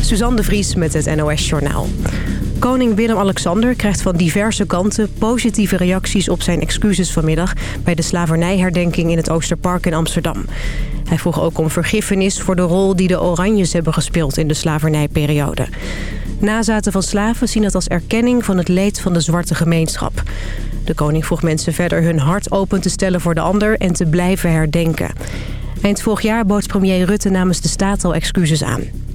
Suzanne de Vries met het NOS Journaal. Koning Willem-Alexander krijgt van diverse kanten positieve reacties op zijn excuses vanmiddag... bij de slavernijherdenking in het Oosterpark in Amsterdam. Hij vroeg ook om vergiffenis voor de rol die de Oranjes hebben gespeeld in de slavernijperiode. Nazaten van slaven zien het als erkenning van het leed van de zwarte gemeenschap. De koning vroeg mensen verder hun hart open te stellen voor de ander en te blijven herdenken. Eind vorig jaar bood premier Rutte namens de staat al excuses aan.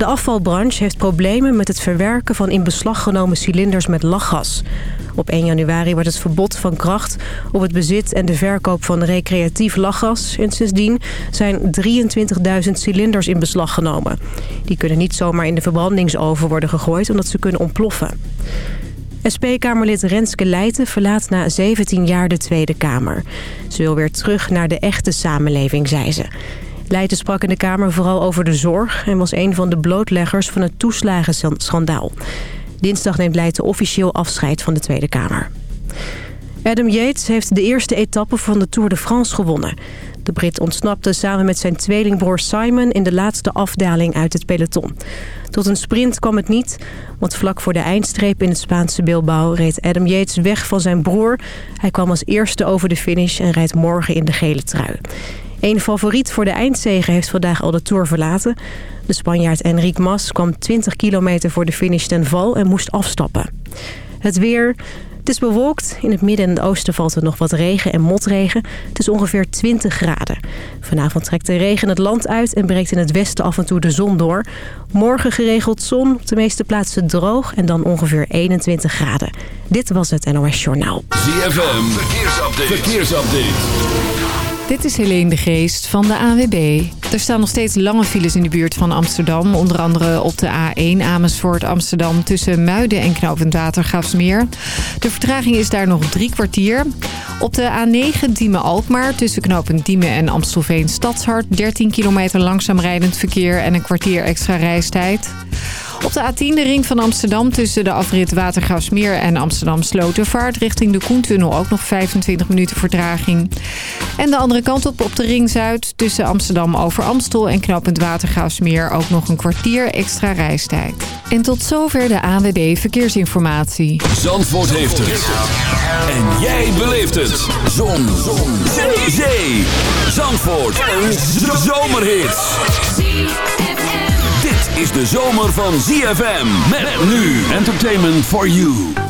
De afvalbranche heeft problemen met het verwerken van in beslag genomen cilinders met lachgas. Op 1 januari werd het verbod van kracht op het bezit en de verkoop van recreatief lachgas. En sindsdien zijn 23.000 cilinders in beslag genomen. Die kunnen niet zomaar in de verbrandingsoven worden gegooid omdat ze kunnen ontploffen. SP-Kamerlid Renske Leijten verlaat na 17 jaar de Tweede Kamer. Ze wil weer terug naar de echte samenleving, zei ze. Leijten sprak in de Kamer vooral over de zorg... en was een van de blootleggers van het toeslagenschandaal. Dinsdag neemt Leijten officieel afscheid van de Tweede Kamer. Adam Yates heeft de eerste etappe van de Tour de France gewonnen. De Brit ontsnapte samen met zijn tweelingbroer Simon in de laatste afdaling uit het peloton. Tot een sprint kwam het niet, want vlak voor de eindstreep in het Spaanse Bilbao reed Adam Yates weg van zijn broer. Hij kwam als eerste over de finish en rijdt morgen in de gele trui. Een favoriet voor de eindzege heeft vandaag al de Tour verlaten. De Spanjaard Enric Mas kwam 20 kilometer voor de finish ten val en moest afstappen. Het weer... Het is bewolkt. In het midden en het oosten valt er nog wat regen en motregen. Het is ongeveer 20 graden. Vanavond trekt de regen het land uit en breekt in het westen af en toe de zon door. Morgen geregeld zon, op de meeste plaatsen droog en dan ongeveer 21 graden. Dit was het NOS Journaal. ZFM, verkeersupdate. verkeersupdate. Dit is Helene de Geest van de AWB. Er staan nog steeds lange files in de buurt van Amsterdam. Onder andere op de A1 Amersfoort Amsterdam tussen Muiden en Knoopend Watergraafsmeer. De vertraging is daar nog drie kwartier. Op de A9 Diemen-Alkmaar tussen Knoopend Diemen en Amstelveen Stadshart... 13 kilometer langzaam rijdend verkeer en een kwartier extra reistijd. Op de A10 de ring van Amsterdam tussen de afrit Watergraafsmeer en Amsterdam Slotervaart. Richting de Koentunnel ook nog 25 minuten vertraging. En de andere kant op op de ring Zuid tussen Amsterdam over Amstel en knooppunt Watergraafsmeer ook nog een kwartier extra reistijd. En tot zover de ANWB Verkeersinformatie. Zandvoort heeft het. En jij beleeft het. Zon. Zon. Zee. Zandvoort. Een zomerhit is de zomer van ZFM. Met nu Entertainment for You.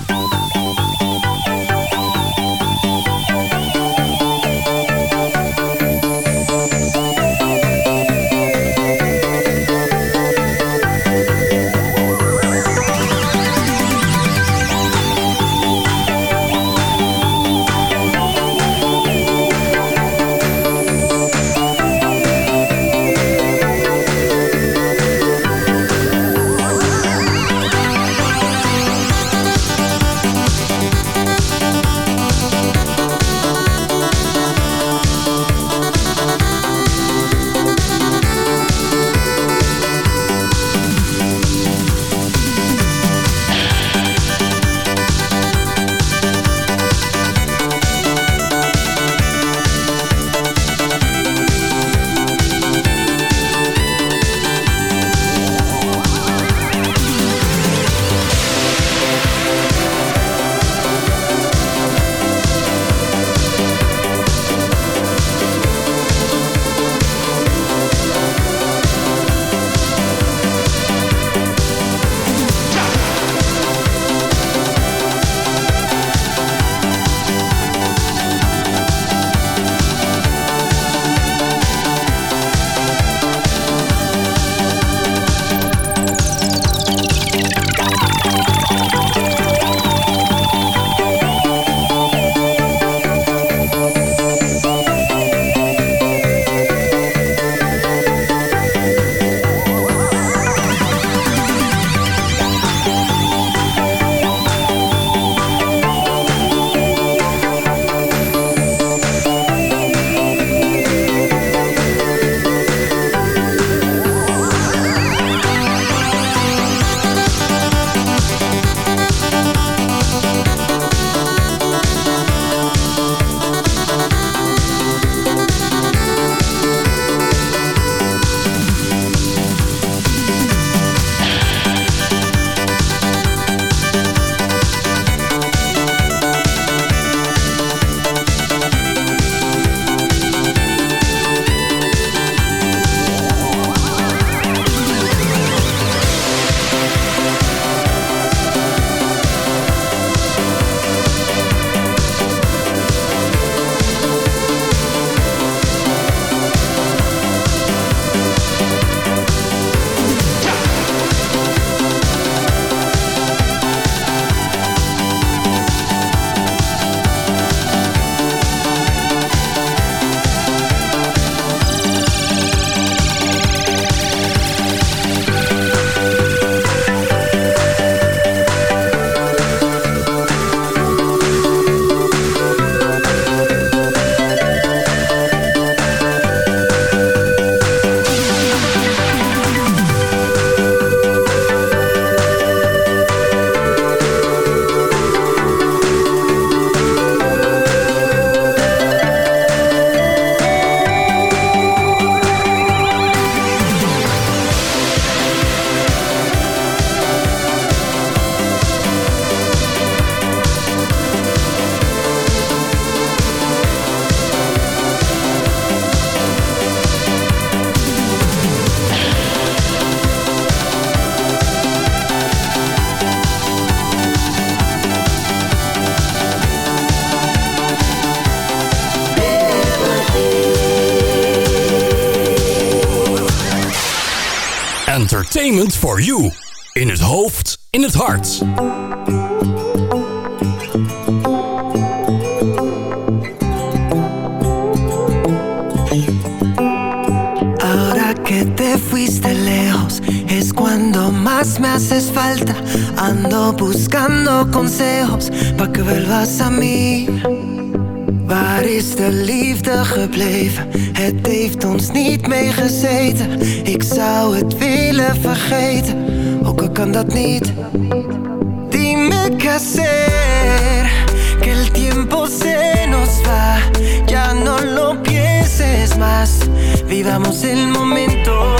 Hart. Ahora que te fuiste lejos es cuando más me haces falta. Ando buscando consejos pa' que vuelvas a mí. Waar is de liefde gebleven? Het heeft ons niet meegezeten. Ik zou het willen vergeten, kan dat. Dime qué hacer, que el tiempo se nos va. Ya no lo pienses más, vivamos el momento.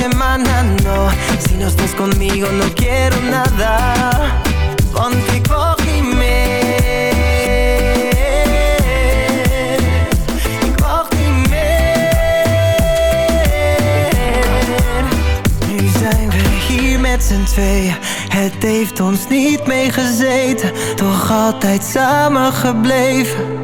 semana, no. Si no estás conmigo no quiero nada. Niet meer Nu zijn we hier met z'n tweeën. Het heeft ons niet meegezeten Toch altijd samen gebleven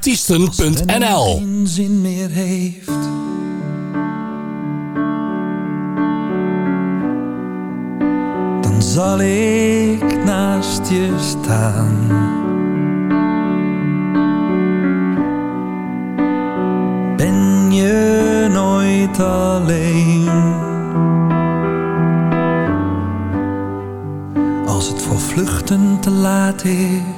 artiesten.nl zin meer heeft. Dan zal ik naast je staan. Ben je nooit alleen? Als het voor vluchten te laat is.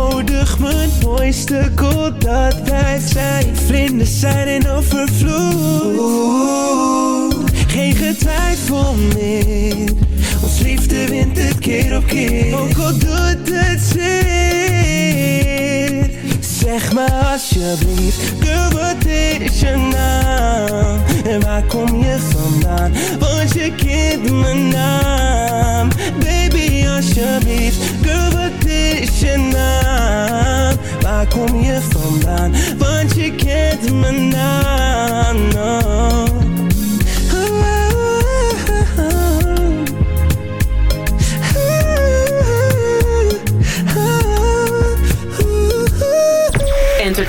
nodig, mijn mooiste koel dat wij zijn. Vlinders zijn in overvloed. Geen getwijfel meer. Ons liefde wint het keer op keer. Ook al doet het zeer Zeg me alsjeblieft, girl wat is je naam? En waar kom je vandaan? Want je kent mijn naam Baby alsjeblieft, girl wat is je naam? Waar kom je vandaan? Want je kent mijn naam no.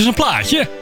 eens een plaatje.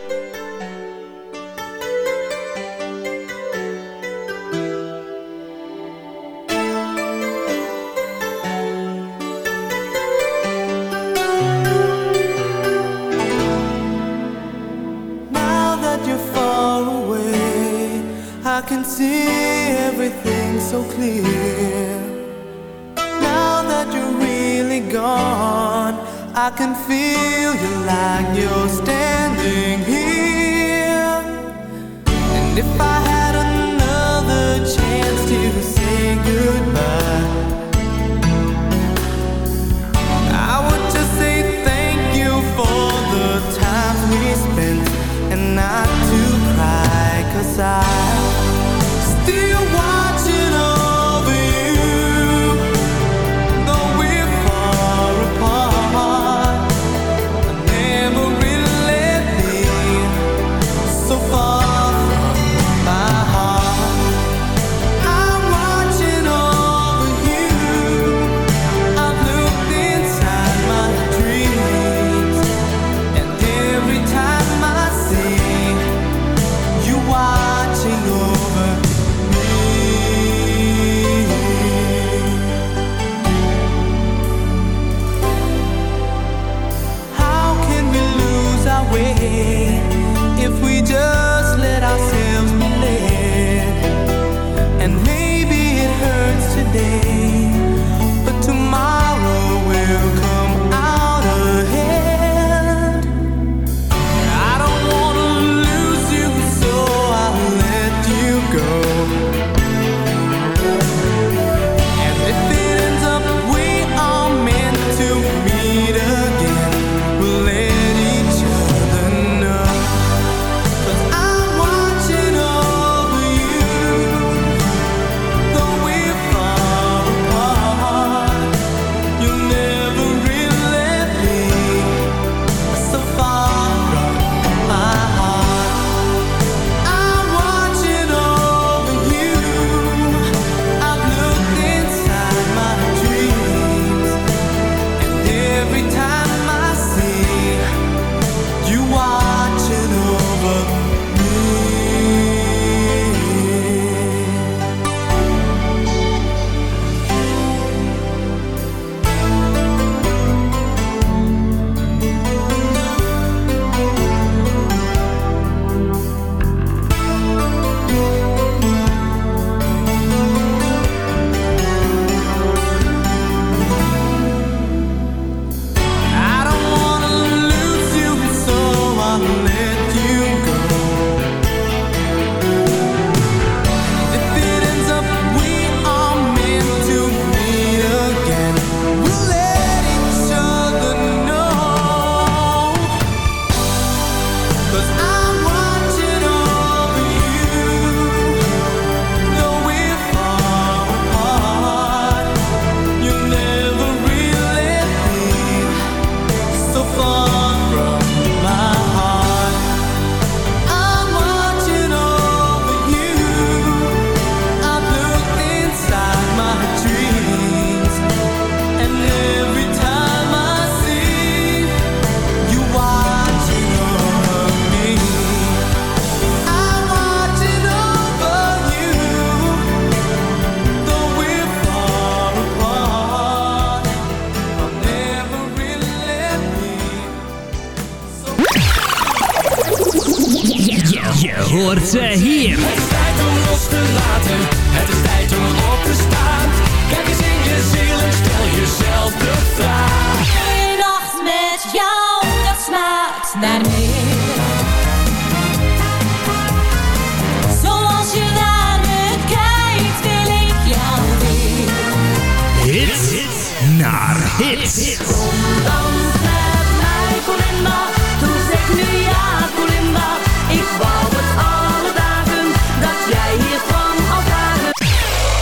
Kom, dan met mij, Colinda. Toen zeg nu ja, Colinda. Ik wou het alle dagen dat jij hier kwam alvaren.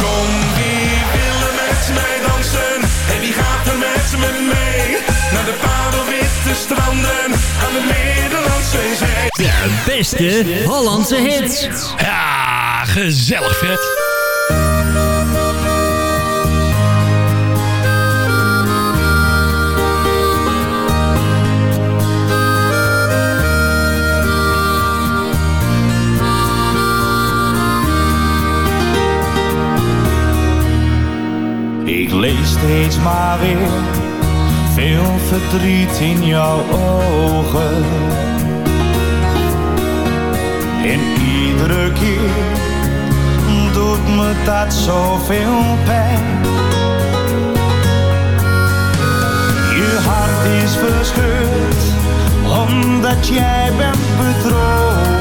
Kom, wie wil er met mij dansen? En wie gaat er met me mee? Naar de padelwitte stranden, aan de Nederlandse zee? Ja, beste Hollandse hit. Ja, gezellig vet. Ik lees steeds maar weer veel verdriet in jouw ogen. En iedere keer doet me dat zoveel pijn. Je hart is verscheurd omdat jij bent vertrouwd.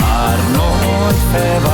maar nooit verwacht.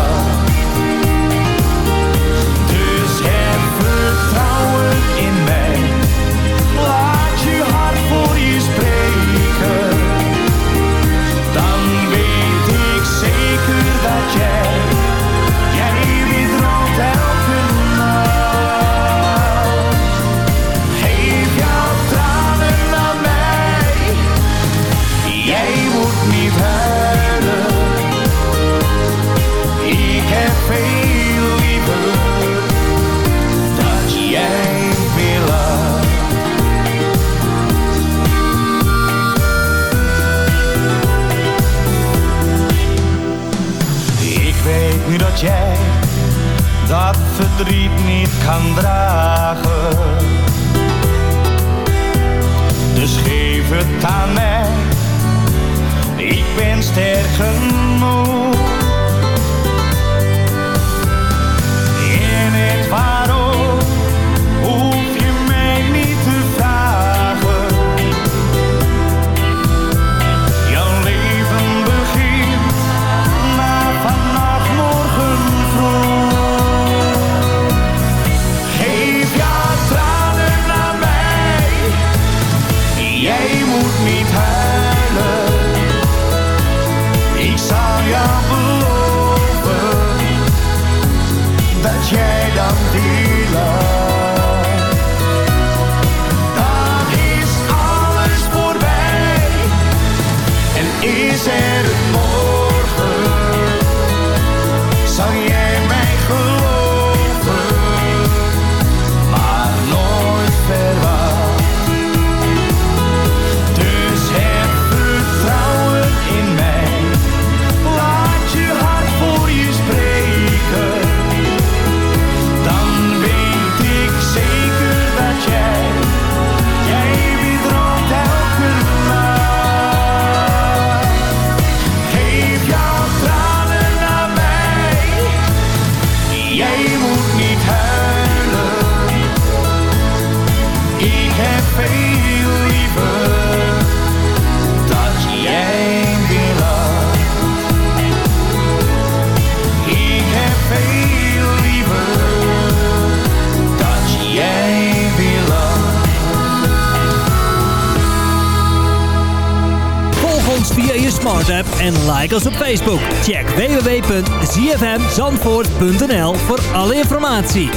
Facebook. Check www.zfmzandvoort.nl voor alle informatie.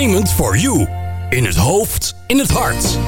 Entertainment for you. In het hoofd, in het hart.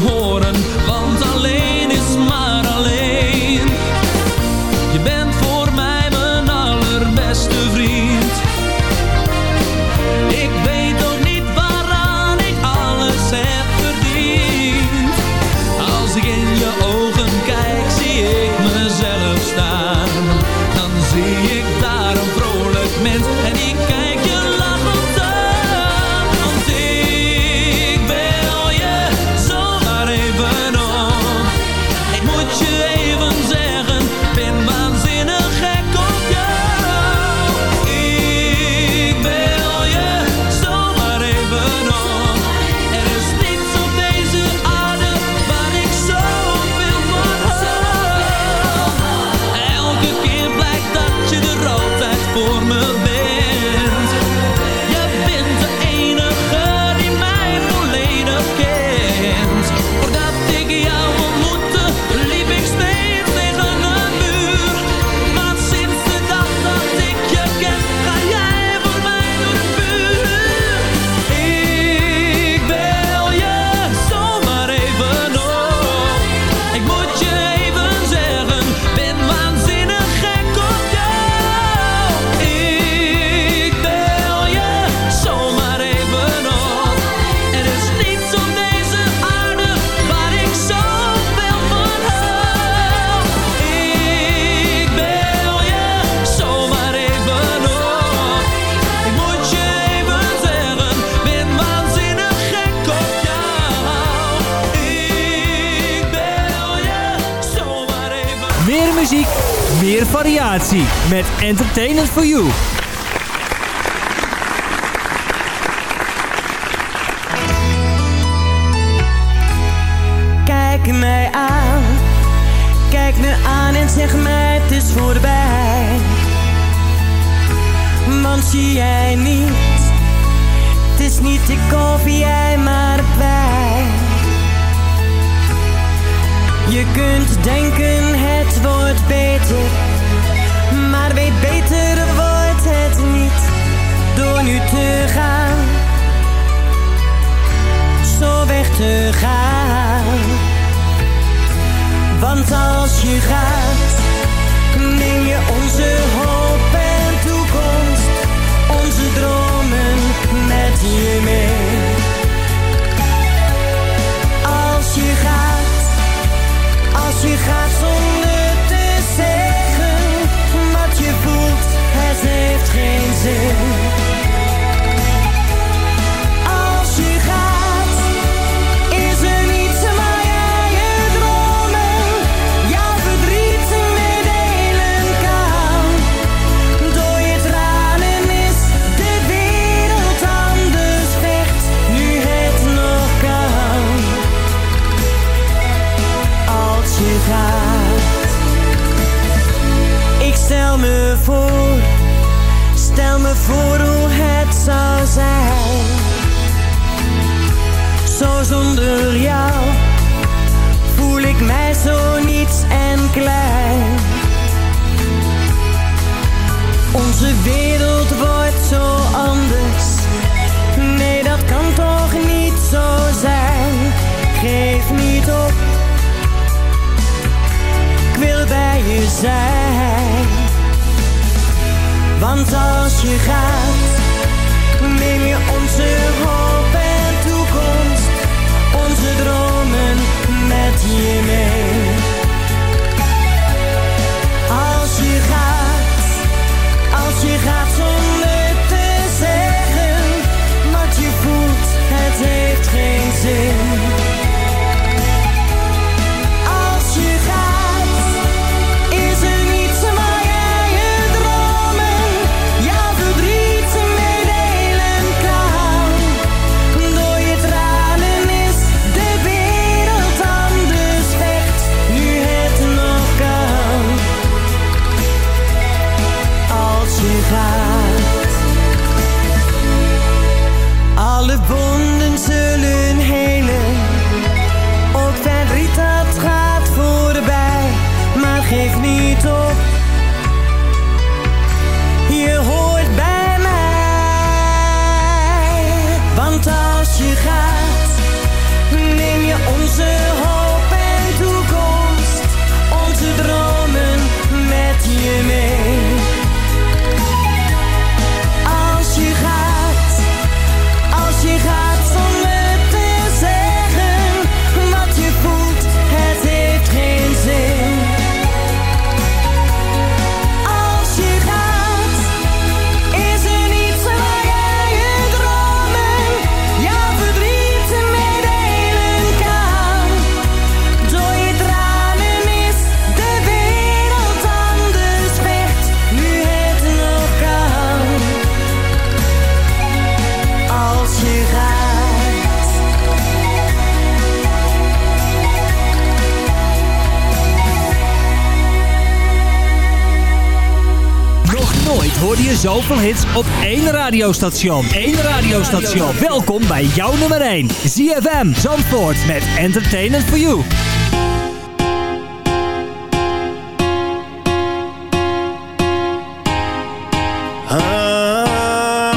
horen. Entertainment for You. Kijk mij aan, kijk me aan en zeg mij het is voorbij. Want zie jij niet, het is niet ik of jij maar wij. Je kunt denken het wordt beter beter wordt het niet door nu te gaan. Zo weg te gaan. Want als je gaat, neem je onze hoop en toekomst, onze dromen met je mee. Als je gaat, als je gaat zonder crazy. zonder jou voel ik mij zo niets en klein. Onze wereld wordt zo anders. Nee, dat kan toch niet zo zijn. Geef niet op. Ik wil bij je zijn. Want als je gaat, neem je onze hoofd. zoveel hits op één radiostation. Eén radiostation. Welkom bij jouw nummer 1. ZFM Zandvoort met Entertainment for You. Ah,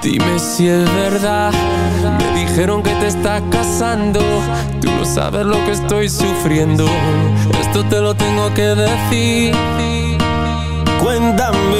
dime si es verdad Me dijeron que te está casando Tú no sabes lo que estoy sufriendo Esto te lo tengo que decir Cuéntame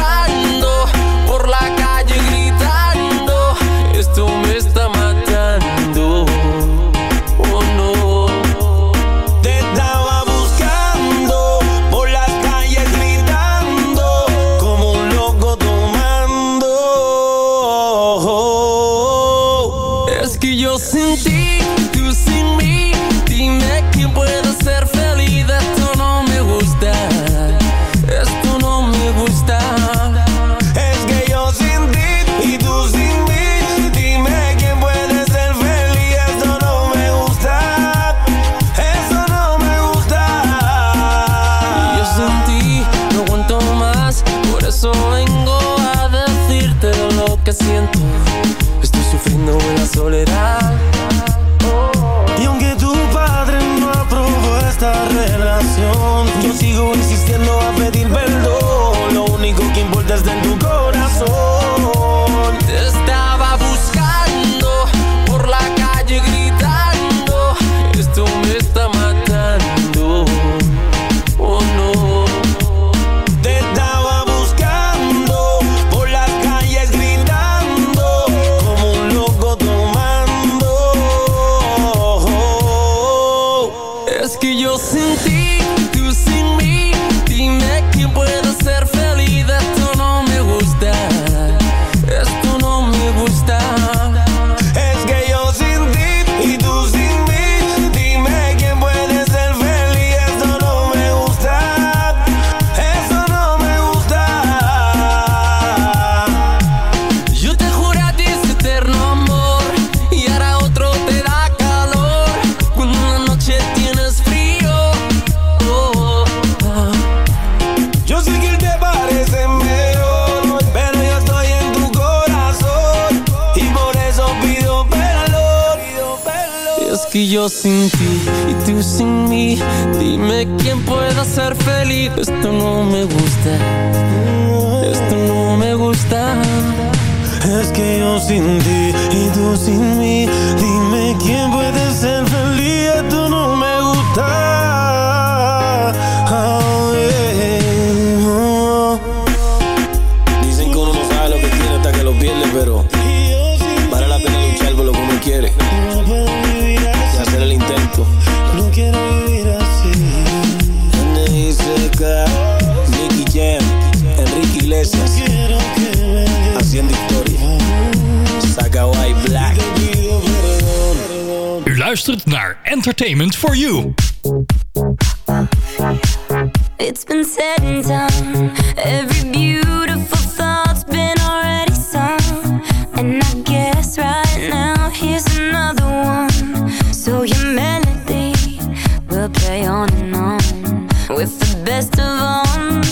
luistert naar Entertainment for You. It's been said and done. Every beautiful thought's been already sung. And I guess right now here's another one. So your melody will play on and on. With the best of all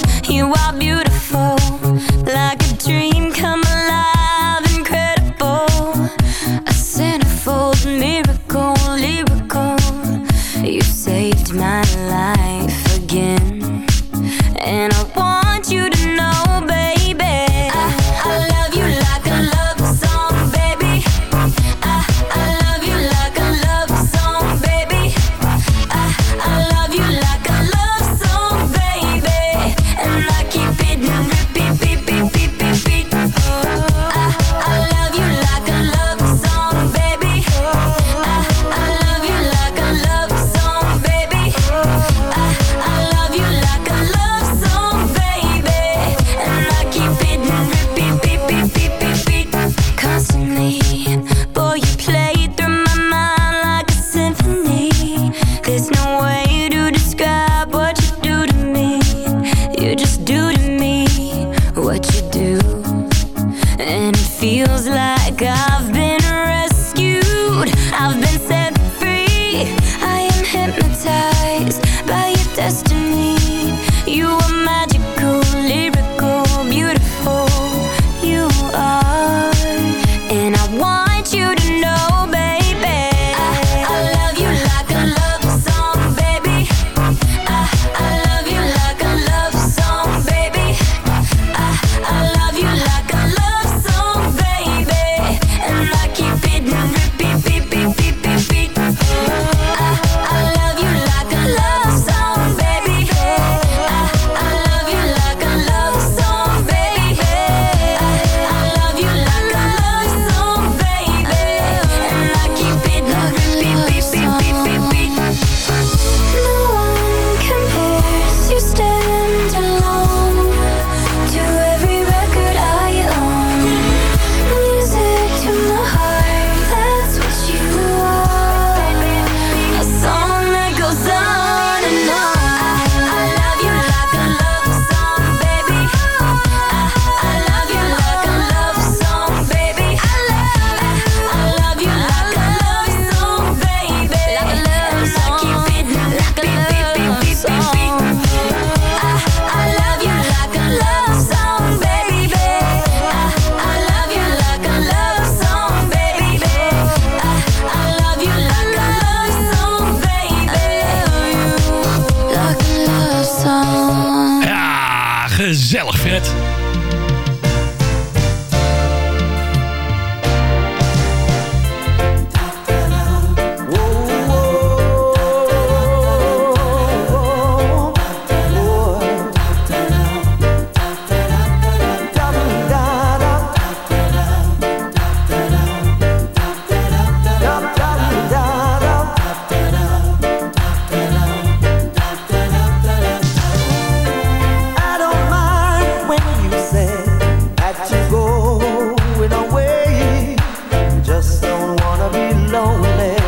gonna be lonely.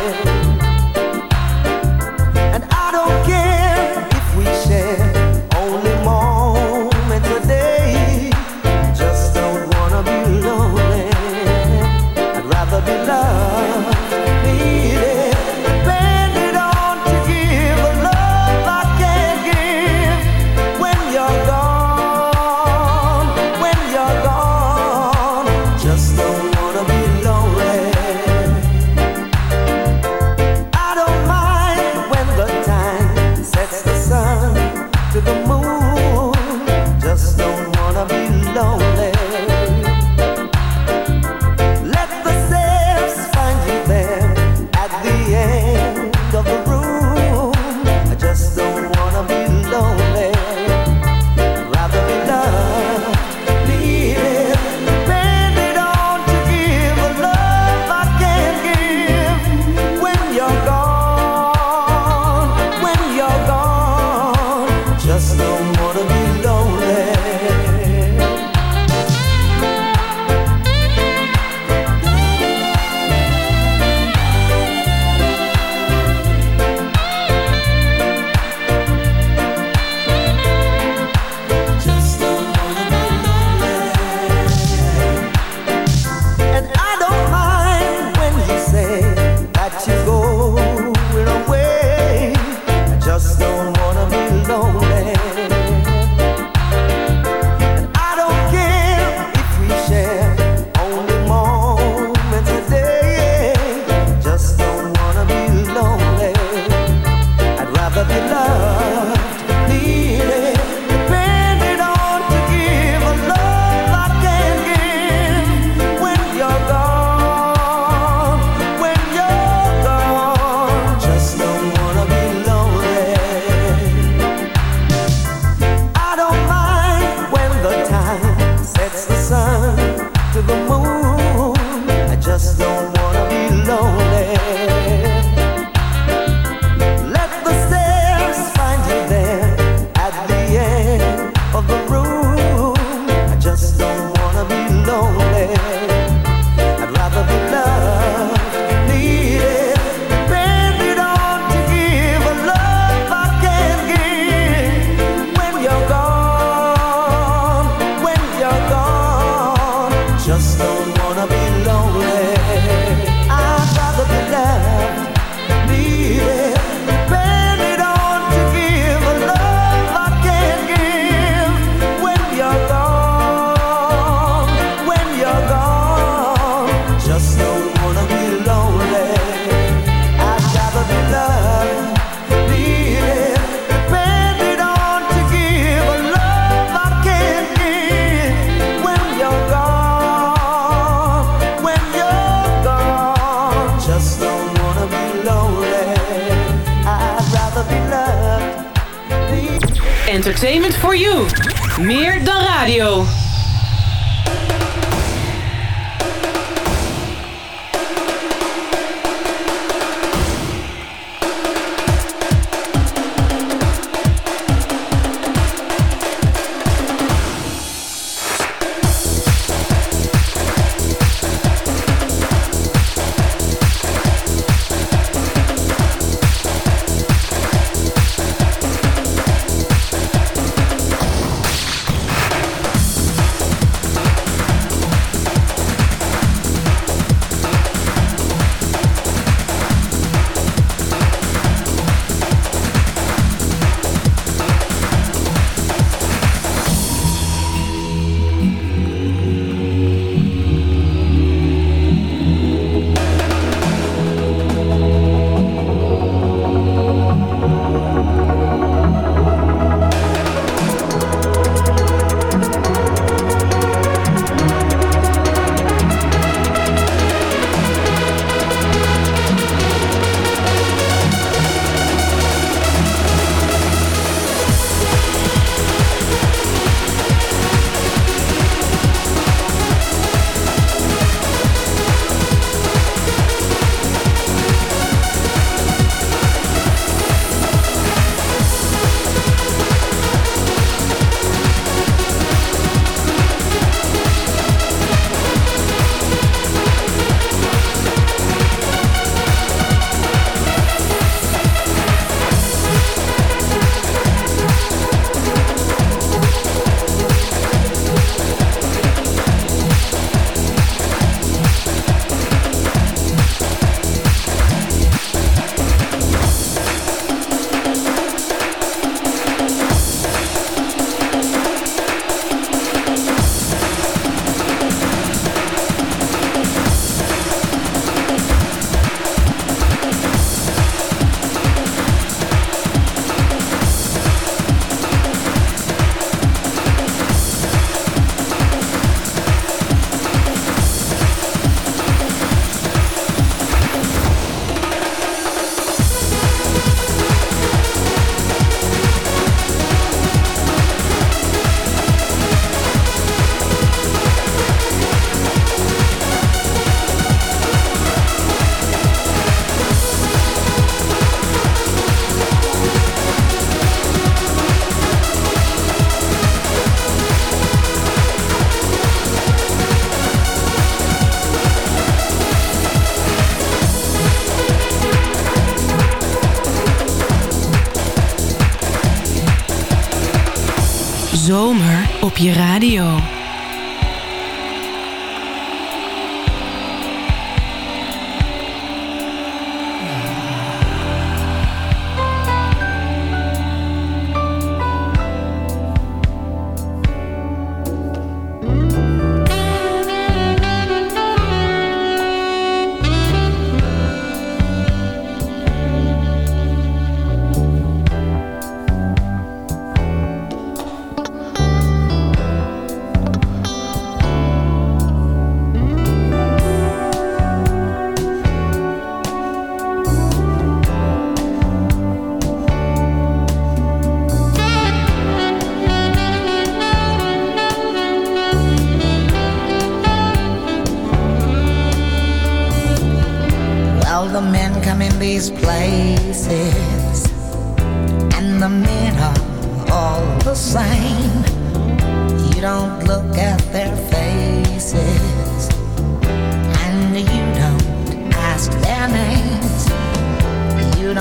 Je radio.